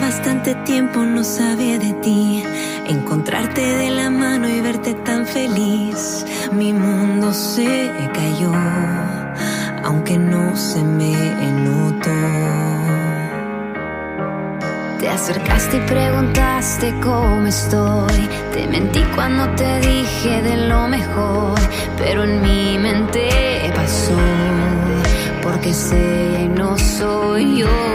bastante tiempo no sabía de ti. Encontrarte de la mano y verte tan feliz. Mi mundo se cayó, aunque no se me notó. Te acercaste y preguntaste cómo estoy. Te mentí cuando te dije de lo mejor, pero en mi mente pasó, porque sé y no soy yo.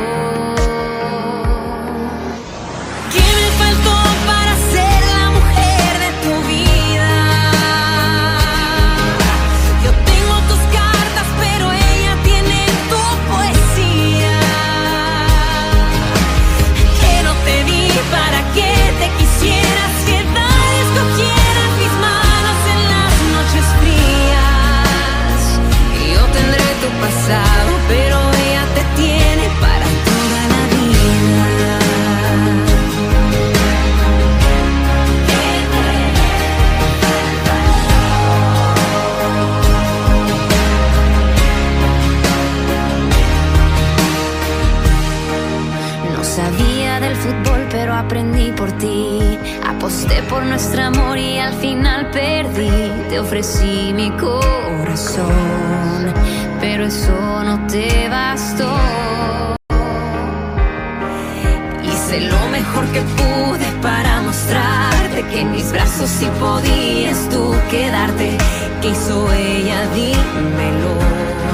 Sabía del fútbol, pero aprendí por ti. Aposté por nuestro amor y al final perdí. Te ofrecí mi corazón, pero eso no te bastó. Hice lo mejor que pude para mostrarte que en mis brazos sí podías tú quedarte. ¿Qué hizo ella? Dímelo.